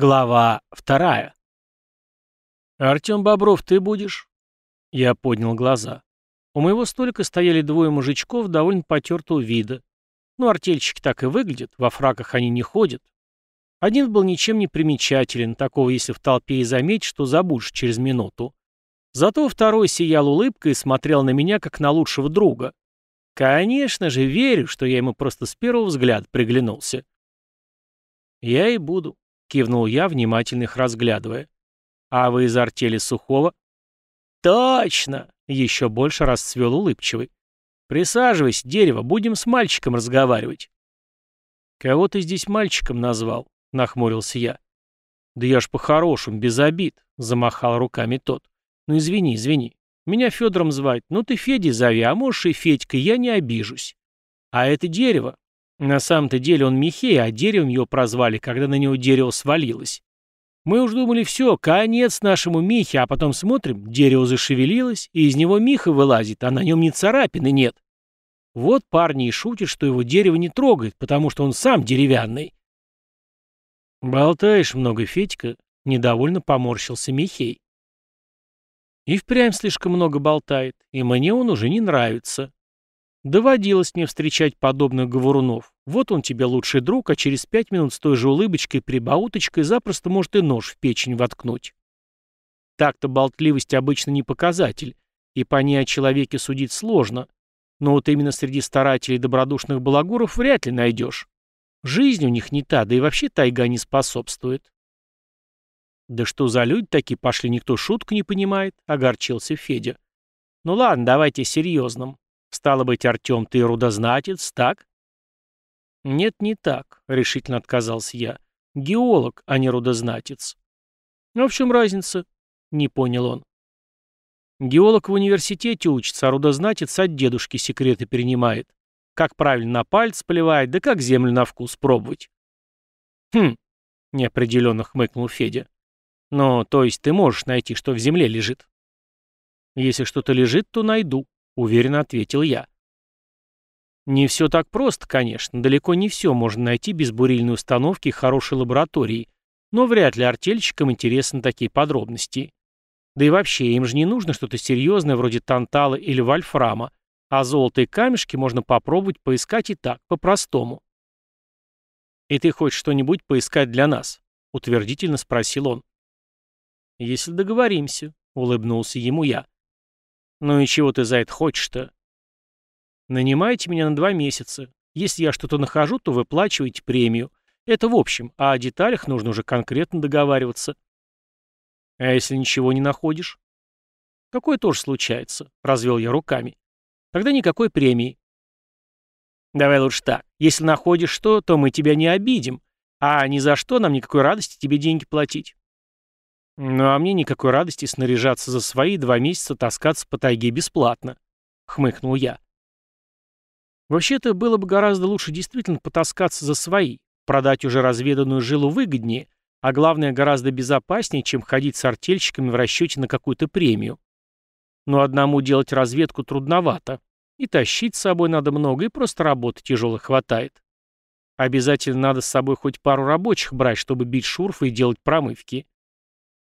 Глава вторая. «Артем Бобров, ты будешь?» Я поднял глаза. У моего столика стояли двое мужичков довольно потертого вида. Ну, артельщики так и выглядят, во фраках они не ходят. Один был ничем не примечателен, такого если в толпе и заметишь, то забудешь через минуту. Зато второй сиял улыбкой и смотрел на меня, как на лучшего друга. Конечно же, верю, что я ему просто с первого взгляда приглянулся. Я и буду. Кивнул я, внимательно их разглядывая. «А вы из артели Сухого?» «Точно!» — еще больше расцвел улыбчивый. «Присаживайся, дерево, будем с мальчиком разговаривать». «Кого ты здесь мальчиком назвал?» — нахмурился я. «Да я ж по-хорошему, без обид», — замахал руками тот. «Ну извини, извини. Меня Федором звать. Ну ты Феди зови, а можешь и Федька, я не обижусь. А это дерево. На самом-то деле он Михей, а деревом его прозвали, когда на него дерево свалилось. Мы уж думали, все, конец нашему Михе, а потом смотрим, дерево зашевелилось, и из него Миха вылазит, а на нем ни царапины нет. Вот парни и шутят, что его дерево не трогает, потому что он сам деревянный. «Болтаешь много, Федька», — недовольно поморщился Михей. И впрямь слишком много болтает, и мне он уже не нравится. Доводилось мне встречать подобных говорунов. Вот он тебе лучший друг, а через пять минут с той же улыбочкой, прибауточкой запросто может и нож в печень воткнуть. Так-то болтливость обычно не показатель, и по ней о человеке судить сложно. Но вот именно среди старателей добродушных балагуров вряд ли найдешь. Жизнь у них не та, да и вообще тайга не способствует. «Да что за люди такие пошли, никто шутку не понимает», — огорчился Федя. «Ну ладно, давайте серьезным. Стало быть, Артем, ты рудознатец, так? Нет, не так, решительно отказался я. Геолог, а не рудознатец. В чем разница? Не понял он. Геолог в университете учится, а рудознатец от дедушки секреты перенимает. Как правильно на пальц поливать, да как землю на вкус пробовать. Хм, неопределенно хмыкнул Федя. Ну, то есть ты можешь найти, что в земле лежит? Если что-то лежит, то найду, уверенно ответил я. Не все так просто, конечно, далеко не все можно найти без бурильной установки и хорошей лаборатории, но вряд ли артельщикам интересны такие подробности. Да и вообще, им же не нужно что-то серьезное вроде тантала или вольфрама, а золото и камешки можно попробовать поискать и так, по-простому. «И ты хочешь что-нибудь поискать для нас?» — утвердительно спросил он. «Если договоримся», — улыбнулся ему я. «Ну и чего ты за это хочешь-то?» «Нанимайте меня на два месяца. Если я что-то нахожу, то выплачиваете премию. Это в общем, а о деталях нужно уже конкретно договариваться». «А если ничего не находишь?» «Такое тоже случается», — развел я руками. «Тогда никакой премии». «Давай лучше так. Если находишь что, то мы тебя не обидим. А ни за что нам никакой радости тебе деньги платить». Ну а мне никакой радости снаряжаться за свои два месяца таскаться по тайге бесплатно, хмыкнул я. Вообще-то было бы гораздо лучше действительно потаскаться за свои, продать уже разведанную жилу выгоднее, а главное гораздо безопаснее, чем ходить с артельщиками в расчете на какую-то премию. Но одному делать разведку трудновато, и тащить с собой надо много, и просто работы тяжело хватает. Обязательно надо с собой хоть пару рабочих брать, чтобы бить шурфы и делать промывки.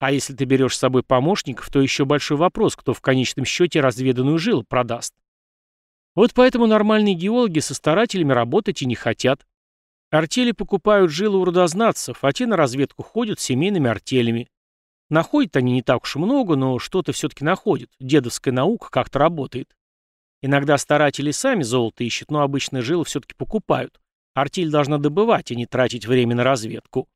А если ты берешь с собой помощников, то еще большой вопрос, кто в конечном счете разведанную жилу продаст. Вот поэтому нормальные геологи со старателями работать и не хотят. Артели покупают жилы у родознатцев, а те на разведку ходят семейными артелями. Находят они не так уж много, но что-то все-таки находят. Дедовская наука как-то работает. Иногда старатели сами золото ищут, но обычно жилы все-таки покупают. Артель должна добывать, а не тратить время на разведку.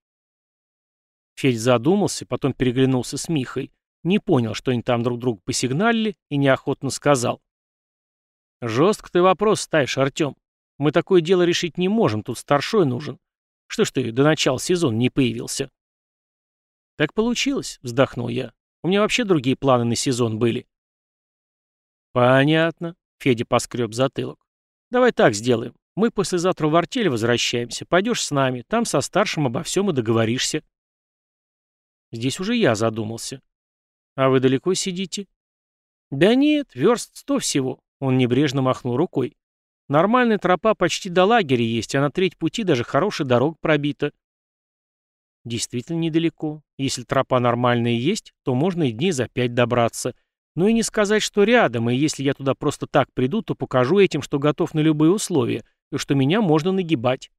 Федь задумался, потом переглянулся с Михой, не понял, что они там друг другу посигналили, и неохотно сказал. «Жестко ты вопрос ставишь, Артем. Мы такое дело решить не можем, тут старшой нужен. Что ж ты до начала сезона не появился?» «Так получилось», — вздохнул я. «У меня вообще другие планы на сезон были». «Понятно», — Федя поскреб затылок. «Давай так сделаем. Мы послезавтра в артель возвращаемся. Пойдешь с нами. Там со старшим обо всем и договоришься». Здесь уже я задумался. А вы далеко сидите? Да нет, верст сто всего. Он небрежно махнул рукой. Нормальная тропа почти до лагеря есть, а на треть пути даже хорошая дорога пробита. Действительно недалеко. Если тропа нормальная есть, то можно и дней за пять добраться. Но и не сказать, что рядом, и если я туда просто так приду, то покажу этим, что готов на любые условия, и что меня можно нагибать.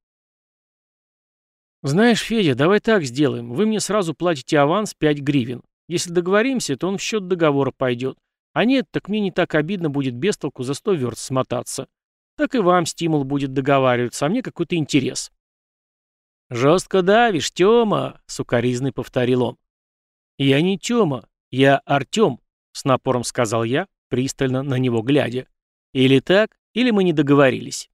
«Знаешь, Федя, давай так сделаем. Вы мне сразу платите аванс 5 гривен. Если договоримся, то он в счет договора пойдет. А нет, так мне не так обидно будет без толку за 100 верст смотаться. Так и вам стимул будет договариваться, а мне какой-то интерес». «Жестко давишь, Тёма», — сукоризный повторил он. «Я не Тёма, я Артём», — с напором сказал я, пристально на него глядя. «Или так, или мы не договорились».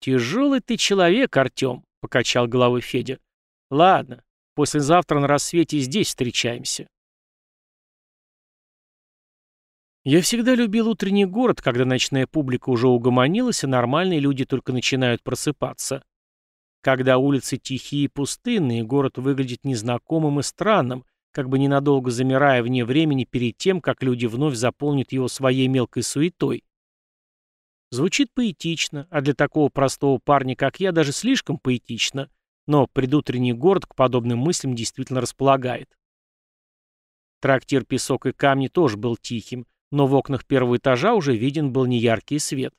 «Тяжелый ты человек, Артём», — покачал головой Федя. «Ладно, послезавтра на рассвете здесь встречаемся». Я всегда любил утренний город, когда ночная публика уже угомонилась, и нормальные люди только начинают просыпаться. Когда улицы тихие и пустынные, город выглядит незнакомым и странным, как бы ненадолго замирая вне времени перед тем, как люди вновь заполнят его своей мелкой суетой. Звучит поэтично, а для такого простого парня, как я, даже слишком поэтично, но предутренний город к подобным мыслям действительно располагает. Трактир «Песок и камни» тоже был тихим, но в окнах первого этажа уже виден был неяркий свет.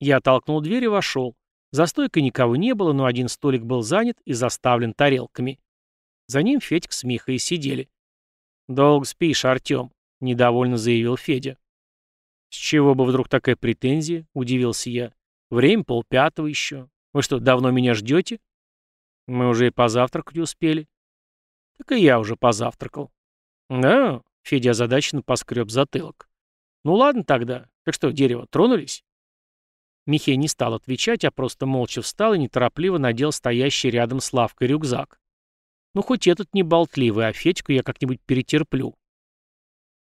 Я толкнул дверь и вошел. За стойкой никого не было, но один столик был занят и заставлен тарелками. За ним Федька с Михой сидели. «Долго спишь, Артем», — недовольно заявил Федя. «С чего бы вдруг такая претензия?» — удивился я. «Время полпятого еще. Вы что, давно меня ждете?» «Мы уже и позавтракать успели». «Так и я уже позавтракал». «Да?» — Федя озадаченно поскреб затылок. «Ну ладно тогда. Так что, дерево, тронулись?» Михей не стал отвечать, а просто молча встал и неторопливо надел стоящий рядом с лавкой рюкзак. Ну, хоть этот не болтливый, а Федьку я как-нибудь перетерплю.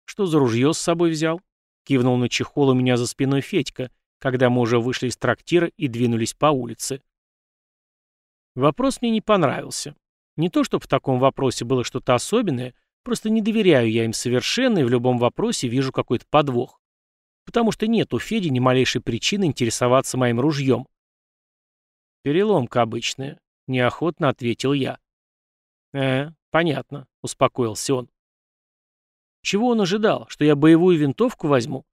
«Что за ружье с собой взял?» — кивнул на чехол у меня за спиной Федька, когда мы уже вышли из трактира и двинулись по улице. Вопрос мне не понравился. Не то, чтобы в таком вопросе было что-то особенное, просто не доверяю я им совершенно и в любом вопросе вижу какой-то подвох потому что нет у Феди ни малейшей причины интересоваться моим ружьем. «Переломка обычная», — неохотно ответил я. «Э, понятно», — успокоился он. Чего он ожидал? Что я боевую винтовку возьму?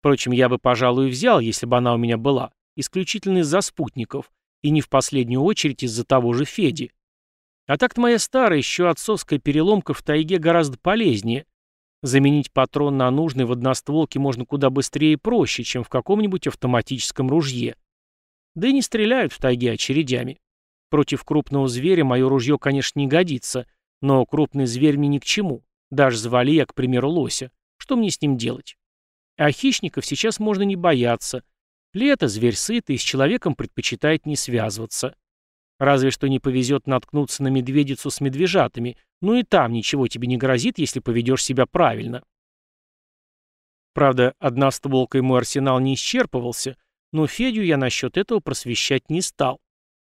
Впрочем, я бы, пожалуй, взял, если бы она у меня была, исключительно из-за спутников, и не в последнюю очередь из-за того же Феди. А так-то моя старая, еще отцовская переломка в тайге гораздо полезнее, Заменить патрон на нужный в одностволке можно куда быстрее и проще, чем в каком-нибудь автоматическом ружье. Да и не стреляют в тайге очередями. Против крупного зверя мое ружье, конечно, не годится, но крупный зверь мне ни к чему. Даже завали я, к примеру, лося. Что мне с ним делать? А хищников сейчас можно не бояться. Лето, зверь сытый, с человеком предпочитает не связываться. Разве что не повезет наткнуться на медведицу с медвежатами, ну и там ничего тебе не грозит, если поведешь себя правильно. Правда, одностволкой мой арсенал не исчерпывался, но Федю я насчет этого просвещать не стал.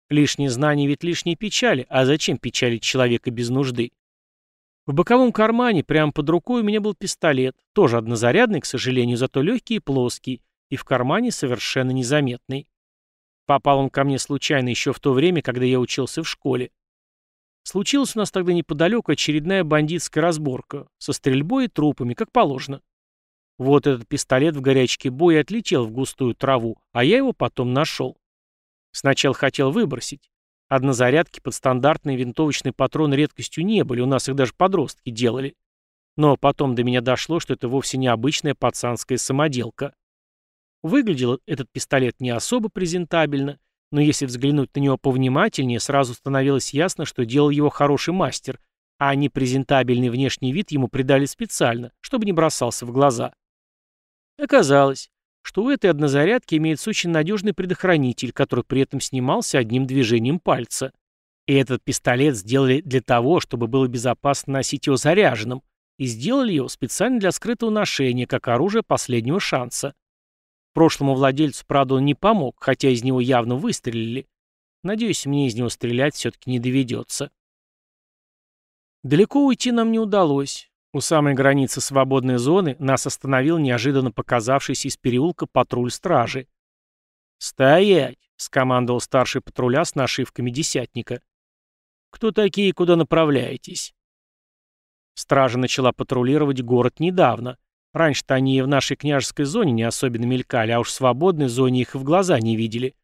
Лишние знания ведь лишние печали, а зачем печалить человека без нужды? В боковом кармане, прямо под рукой, у меня был пистолет, тоже однозарядный, к сожалению, зато легкий и плоский, и в кармане совершенно незаметный. Попал он ко мне случайно еще в то время, когда я учился в школе. Случилась у нас тогда неподалеку очередная бандитская разборка, со стрельбой и трупами, как положено. Вот этот пистолет в горячке боя отлетел в густую траву, а я его потом нашел. Сначала хотел выбросить. Однозарядки под стандартный винтовочный патрон редкостью не были, у нас их даже подростки делали. Но потом до меня дошло, что это вовсе не обычная пацанская самоделка. Выглядел этот пистолет не особо презентабельно, но если взглянуть на него повнимательнее, сразу становилось ясно, что делал его хороший мастер, а непрезентабельный внешний вид ему придали специально, чтобы не бросался в глаза. Оказалось, что у этой однозарядки имеется очень надежный предохранитель, который при этом снимался одним движением пальца. И этот пистолет сделали для того, чтобы было безопасно носить его заряженным, и сделали его специально для скрытого ношения, как оружие последнего шанса. Прошлому владельцу, правда, он не помог, хотя из него явно выстрелили. Надеюсь, мне из него стрелять все-таки не доведется. Далеко уйти нам не удалось. У самой границы свободной зоны нас остановил неожиданно показавшийся из переулка патруль стражи. «Стоять!» — скомандовал старший патруля с нашивками десятника. Кто такие, куда направляетесь?» Стража начала патрулировать город недавно. Раньше-то они и в нашей княжеской зоне не особенно мелькали, а уж в свободной зоне их и в глаза не видели.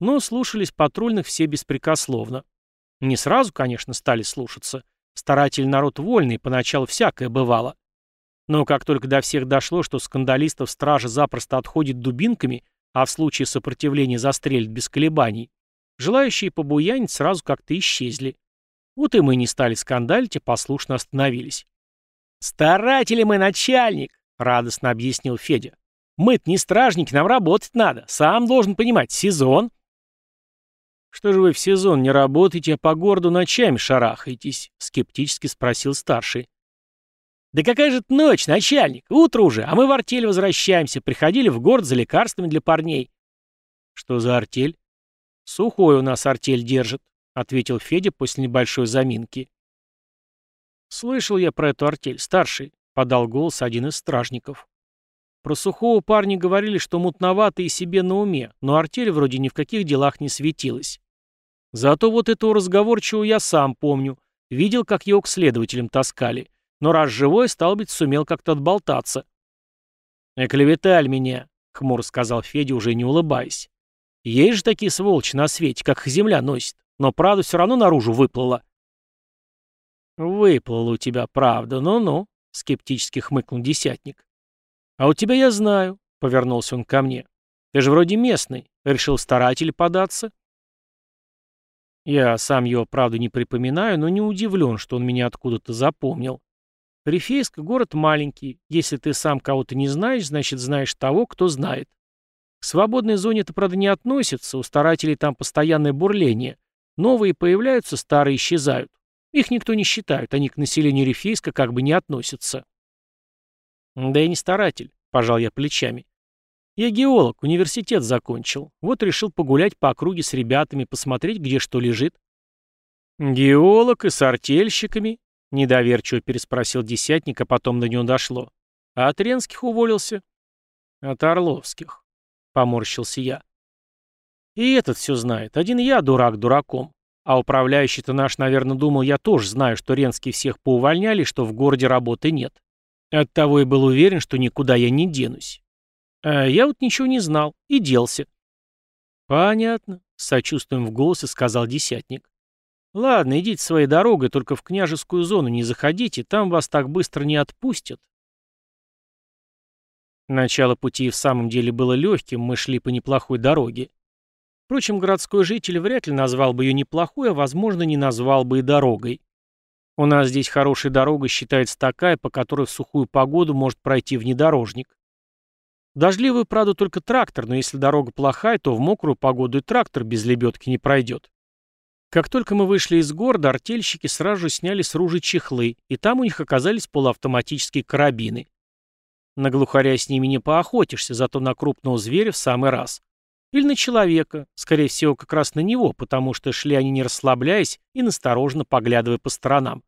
Но слушались патрульных все беспрекословно. Не сразу, конечно, стали слушаться. Старатель народ вольный, поначалу всякое бывало. Но как только до всех дошло, что скандалистов стража запросто отходит дубинками, а в случае сопротивления застрелит без колебаний, желающие побуянить сразу как-то исчезли. Вот и мы не стали скандалить, а послушно остановились. «Старатели мы, начальник!» — радостно объяснил Федя. «Мы-то не стражники, нам работать надо. Сам должен понимать, сезон». «Что же вы в сезон не работаете, а по городу ночами шарахаетесь?» — скептически спросил старший. «Да какая же это ночь, начальник? Утро уже, а мы в артель возвращаемся. Приходили в город за лекарствами для парней». «Что за артель?» «Сухой у нас артель держит», — ответил Федя после небольшой заминки. «Слышал я про эту артель, старший», — подал голос один из стражников. Про сухого парня говорили, что мутновато и себе на уме, но артель вроде ни в каких делах не светилась. Зато вот этого разговорчивого я сам помню. Видел, как его к следователям таскали. Но раз живой, стал быть, сумел как-то отболтаться. «Оклеветаль меня», — хмуро сказал Федя, уже не улыбаясь. «Есть же такие сволочи на свете, как их земля носит, но правда все равно наружу выплыла». «Выплыла у тебя правда, ну-ну», — скептически хмыкнул десятник. «А у тебя я знаю», — повернулся он ко мне. «Ты же вроде местный. Решил старатель податься?» Я сам его, правда, не припоминаю, но не удивлен, что он меня откуда-то запомнил. Рифейск — город маленький. Если ты сам кого-то не знаешь, значит, знаешь того, кто знает. К свободной зоне это, правда, не относится, у старателей там постоянное бурление. Новые появляются, старые исчезают. Их никто не считает, они к населению Рифейска как бы не относятся. Да и не старатель, пожал я плечами. Я геолог, университет закончил. Вот решил погулять по округе с ребятами, посмотреть, где что лежит. Геолог и с артельщиками, Недоверчиво переспросил десятник, а потом до него дошло. А от Ренских уволился? От Орловских. Поморщился я. И этот все знает. Один я дурак дураком. А управляющий-то наш, наверное, думал, я тоже знаю, что Ренские всех поувольняли, что в городе работы нет. Оттого и был уверен, что никуда я не денусь. А я вот ничего не знал и делся. Понятно, с сочувствием в голосе сказал десятник. Ладно, идите своей дорогой, только в княжескую зону не заходите, там вас так быстро не отпустят. Начало пути в самом деле было легким, мы шли по неплохой дороге. Впрочем, городской житель вряд ли назвал бы ее неплохой, а, возможно, не назвал бы и дорогой. У нас здесь хорошая дорога считается такая, по которой в сухую погоду может пройти внедорожник. Дождливую, правда, только трактор, но если дорога плохая, то в мокрую погоду и трактор без лебедки не пройдет. Как только мы вышли из города, артельщики сразу же сняли с ружей чехлы, и там у них оказались полуавтоматические карабины. На глухаря с ними не поохотишься, зато на крупного зверя в самый раз. Или на человека, скорее всего, как раз на него, потому что шли они не расслабляясь и настороженно поглядывая по сторонам.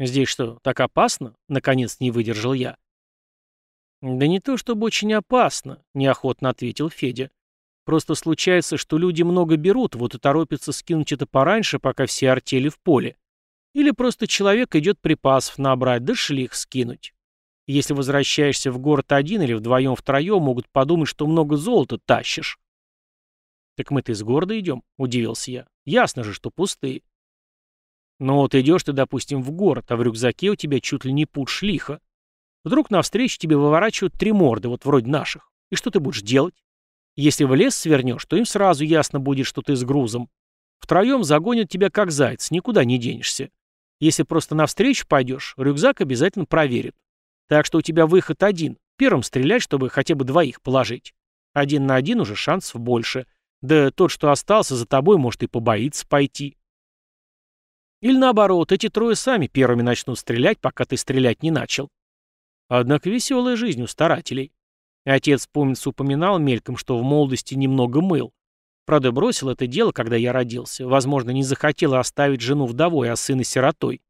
«Здесь что, так опасно?» — наконец не выдержал я. «Да не то чтобы очень опасно», — неохотно ответил Федя. Просто случается, что люди много берут, вот и торопятся скинуть это пораньше, пока все артели в поле. Или просто человек идет припасов набрать, да шлих скинуть. Если возвращаешься в город один или вдвоем-втроем, могут подумать, что много золота тащишь. «Так мы-то из города идем?» — удивился я. «Ясно же, что пустые». «Ну вот идешь ты, допустим, в город, а в рюкзаке у тебя чуть ли не путь шлиха. Вдруг навстречу тебе выворачивают три морды, вот вроде наших. И что ты будешь делать? Если в лес свернешь, то им сразу ясно будет, что ты с грузом. Втроем загонят тебя как заяц, никуда не денешься. Если просто навстречу пойдешь, рюкзак обязательно проверят. Так что у тебя выход один. Первым стрелять, чтобы хотя бы двоих положить. Один на один уже шансов больше. Да тот, что остался за тобой, может и побоится пойти. Или наоборот, эти трое сами первыми начнут стрелять, пока ты стрелять не начал. Однако веселая жизнь у старателей. Отец, помнится, упоминал мельком, что в молодости немного мыл. Правда, бросил это дело, когда я родился. Возможно, не захотел оставить жену вдовой, а сына сиротой.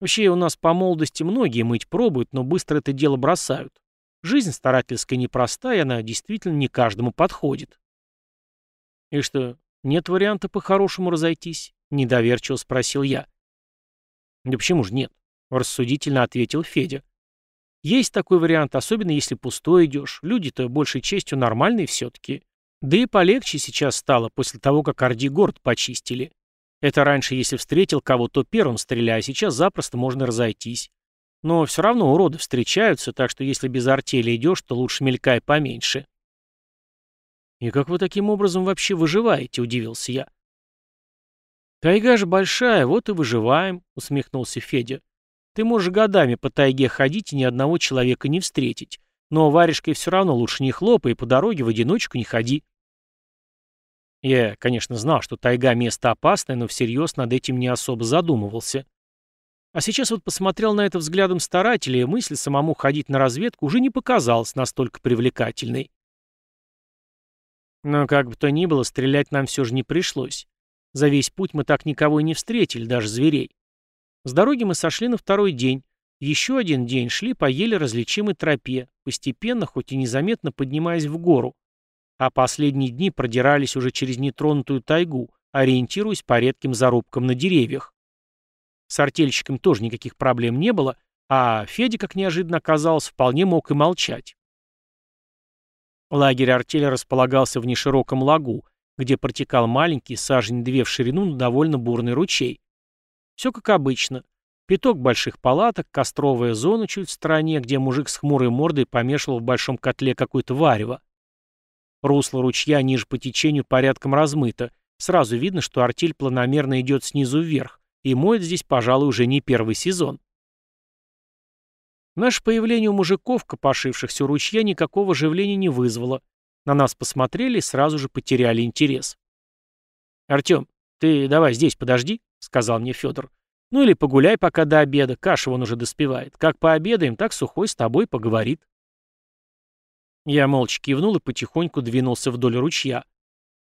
Вообще, у нас по молодости многие мыть пробуют, но быстро это дело бросают. Жизнь старательская непростая, она действительно не каждому подходит. И что, нет варианта по-хорошему разойтись? — недоверчиво спросил я. «Да почему же нет?» — рассудительно ответил Федя. «Есть такой вариант, особенно если пустой идешь. Люди-то большей частью нормальные все-таки. Да и полегче сейчас стало после того, как Орди город почистили. Это раньше, если встретил кого, то первым стреляй, а сейчас запросто можно разойтись. Но все равно уроды встречаются, так что если без артели идешь, то лучше мелькай поменьше. «И как вы таким образом вообще выживаете?» — удивился я. «Тайга же большая, вот и выживаем», — усмехнулся Федя. «Ты можешь годами по тайге ходить и ни одного человека не встретить. Но варежкой все равно лучше не хлопай и по дороге в одиночку не ходи». Я, конечно, знал, что тайга — место опасное, но всерьез над этим не особо задумывался. А сейчас вот посмотрел на это взглядом старателя, и мысль самому ходить на разведку уже не показалась настолько привлекательной. Но как бы то ни было, стрелять нам все же не пришлось. За весь путь мы так никого и не встретили, даже зверей. С дороги мы сошли на второй день. Еще один день шли по еле различимой тропе, постепенно, хоть и незаметно поднимаясь в гору. А последние дни продирались уже через нетронутую тайгу, ориентируясь по редким зарубкам на деревьях. С артельщиком тоже никаких проблем не было, а Федя, как неожиданно оказалось, вполне мог и молчать. Лагерь артели располагался в нешироком лагу, где протекал маленький, сажень две в ширину, но довольно бурный ручей. Все как обычно. Пяток больших палаток, костровая зона чуть в стороне, где мужик с хмурой мордой помешивал в большом котле какое-то варево. Русло ручья ниже по течению порядком размыто. Сразу видно, что артель планомерно идет снизу вверх, и моет здесь, пожалуй, уже не первый сезон. Наше появление у мужиков, копошившихся у ручья, никакого оживления не вызвало. На нас посмотрели и сразу же потеряли интерес. «Артем, ты давай здесь подожди», — сказал мне Федор. «Ну или погуляй пока до обеда, каша вон уже доспевает. Как пообедаем, так Сухой с тобой поговорит». Я молча кивнул и потихоньку двинулся вдоль ручья.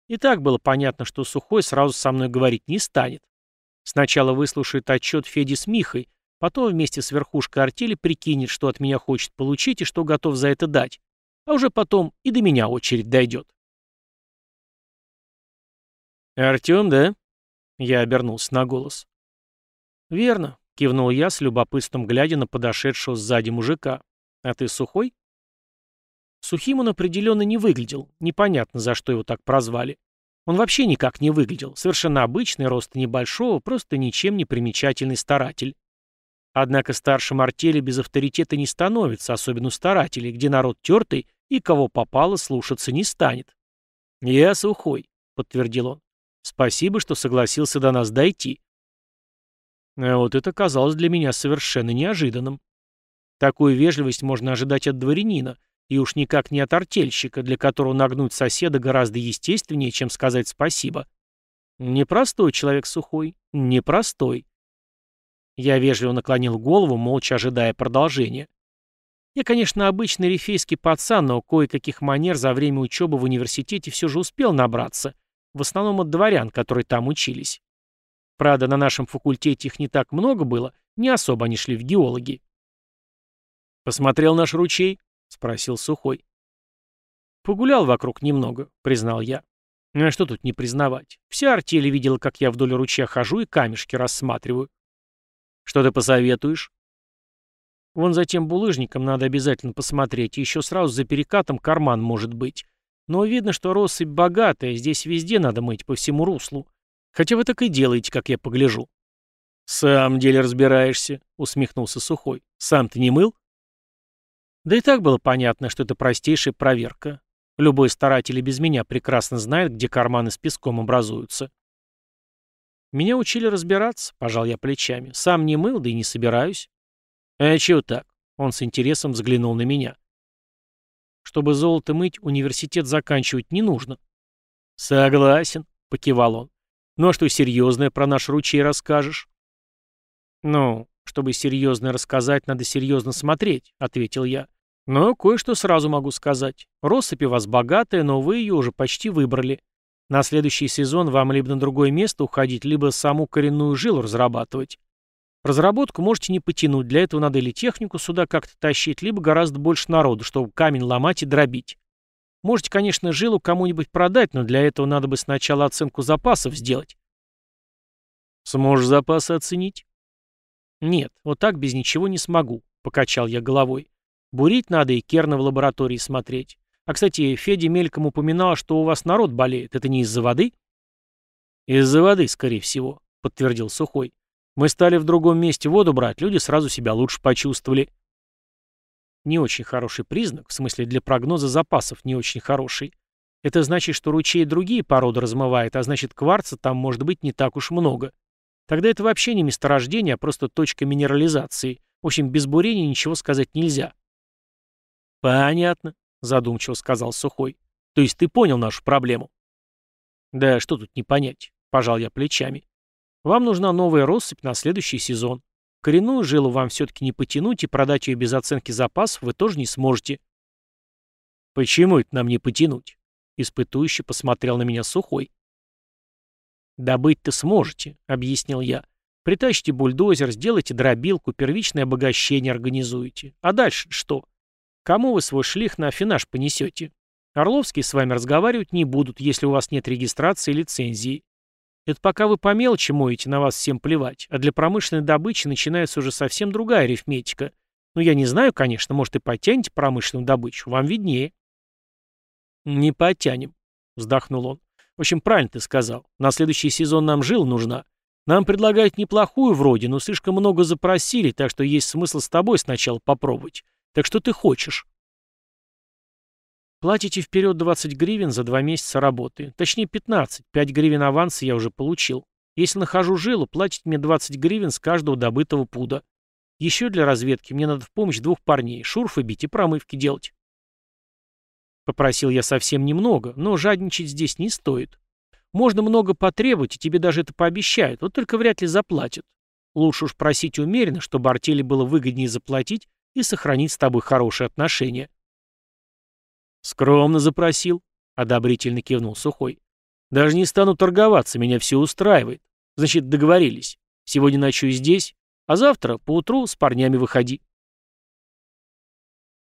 И так было понятно, что Сухой сразу со мной говорить не станет. Сначала выслушает отчет Феди с Михой, потом вместе с верхушкой артели прикинет, что от меня хочет получить и что готов за это дать. А уже потом и до меня очередь дойдет. «Артем, да?» Я обернулся на голос. «Верно», — кивнул я с любопытством, глядя на подошедшего сзади мужика. «А ты сухой?» Сухим он определенно не выглядел. Непонятно, за что его так прозвали. Он вообще никак не выглядел, совершенно обычный, роста небольшого, просто ничем не примечательный старатель. Однако старшим артели без авторитета не становится, особенно у старателей, где народ тертый и кого попало слушаться не станет. «Я сухой», — подтвердил он. «Спасибо, что согласился до нас дойти». А вот это казалось для меня совершенно неожиданным. Такую вежливость можно ожидать от дворянина, и уж никак не от артельщика, для которого нагнуть соседа гораздо естественнее, чем сказать спасибо. Непростой человек сухой, непростой. Я вежливо наклонил голову, молча ожидая продолжения. Я, конечно, обычный рифейский пацан, но кое-каких манер за время учебы в университете все же успел набраться, в основном от дворян, которые там учились. Правда, на нашем факультете их не так много было, не особо они шли в геологи. Посмотрел наш ручей, — спросил Сухой. «Погулял вокруг немного», — признал я. «Ну а что тут не признавать? Вся артель видела, как я вдоль ручья хожу и камешки рассматриваю». «Что ты посоветуешь?» «Вон за тем булыжником надо обязательно посмотреть, еще сразу за перекатом карман может быть. Но видно, что россыпь богатая, здесь везде надо мыть, по всему руслу. Хотя вы так и делаете, как я погляжу». «Сам деле разбираешься», — усмехнулся Сухой. «Сам ты не мыл?» Да и так было понятно, что это простейшая проверка. Любой старатель и без меня прекрасно знает, где карманы с песком образуются. Меня учили разбираться, пожал я плечами. Сам не мыл, да и не собираюсь. А чего так? Он с интересом взглянул на меня. Чтобы золото мыть, университет заканчивать не нужно. Согласен, покивал он. Ну а что серьезное про наш ручей расскажешь? Ну, чтобы серьезно рассказать, надо серьезно смотреть, ответил я. Но кое-что сразу могу сказать. Россыпь у вас богатая, но вы ее уже почти выбрали. На следующий сезон вам либо на другое место уходить, либо саму коренную жилу разрабатывать. Разработку можете не потянуть, для этого надо или технику сюда как-то тащить, либо гораздо больше народу, чтобы камень ломать и дробить. Можете, конечно, жилу кому-нибудь продать, но для этого надо бы сначала оценку запасов сделать. Сможешь запасы оценить? Нет, вот так без ничего не смогу, покачал я головой. Бурить надо и керна в лаборатории смотреть. А, кстати, Федя мельком упоминал, что у вас народ болеет. Это не из-за воды? Из-за воды, скорее всего, подтвердил Сухой. Мы стали в другом месте воду брать, люди сразу себя лучше почувствовали. Не очень хороший признак, в смысле для прогноза запасов не очень хороший. Это значит, что ручей другие породы размывает, а значит кварца там может быть не так уж много. Тогда это вообще не месторождение, а просто точка минерализации. В общем, без бурения ничего сказать нельзя. Понятно, задумчиво сказал Сухой. То есть ты понял нашу проблему? Да что тут не понять, пожал я плечами. Вам нужна новая россыпь на следующий сезон. Коренную жилу вам все-таки не потянуть, и продать ее без оценки запасов вы тоже не сможете. Почему это нам не потянуть? Испытующе посмотрел на меня Сухой. «Добыть-то сможете», — объяснил я. «Притащите бульдозер, сделайте дробилку, первичное обогащение организуете. А дальше что? Кому вы свой шлих на афинаж понесете? Орловские с вами разговаривать не будут, если у вас нет регистрации и лицензии. Это пока вы по мелочи моете, на вас всем плевать, а для промышленной добычи начинается уже совсем другая арифметика. Ну, я не знаю, конечно, может и потянете промышленную добычу, вам виднее. Не потянем, вздохнул он. В общем, правильно ты сказал. На следующий сезон нам жил нужна. Нам предлагают неплохую вроде, но слишком много запросили, так что есть смысл с тобой сначала попробовать. Так что ты хочешь? Платите вперед 20 гривен за два месяца работы. Точнее 15. 5 гривен аванса я уже получил. Если нахожу жилу, платите мне 20 гривен с каждого добытого пуда. Еще для разведки мне надо в помощь двух парней. Шурфы бить и промывки делать. Попросил я совсем немного, но жадничать здесь не стоит. Можно много потребовать, и тебе даже это пообещают, вот только вряд ли заплатят. Лучше уж просить умеренно, чтобы артели было выгоднее заплатить и сохранить с тобой хорошие отношения. «Скромно запросил», — одобрительно кивнул Сухой. «Даже не стану торговаться, меня все устраивает. Значит, договорились. Сегодня ночую здесь, а завтра поутру с парнями выходи».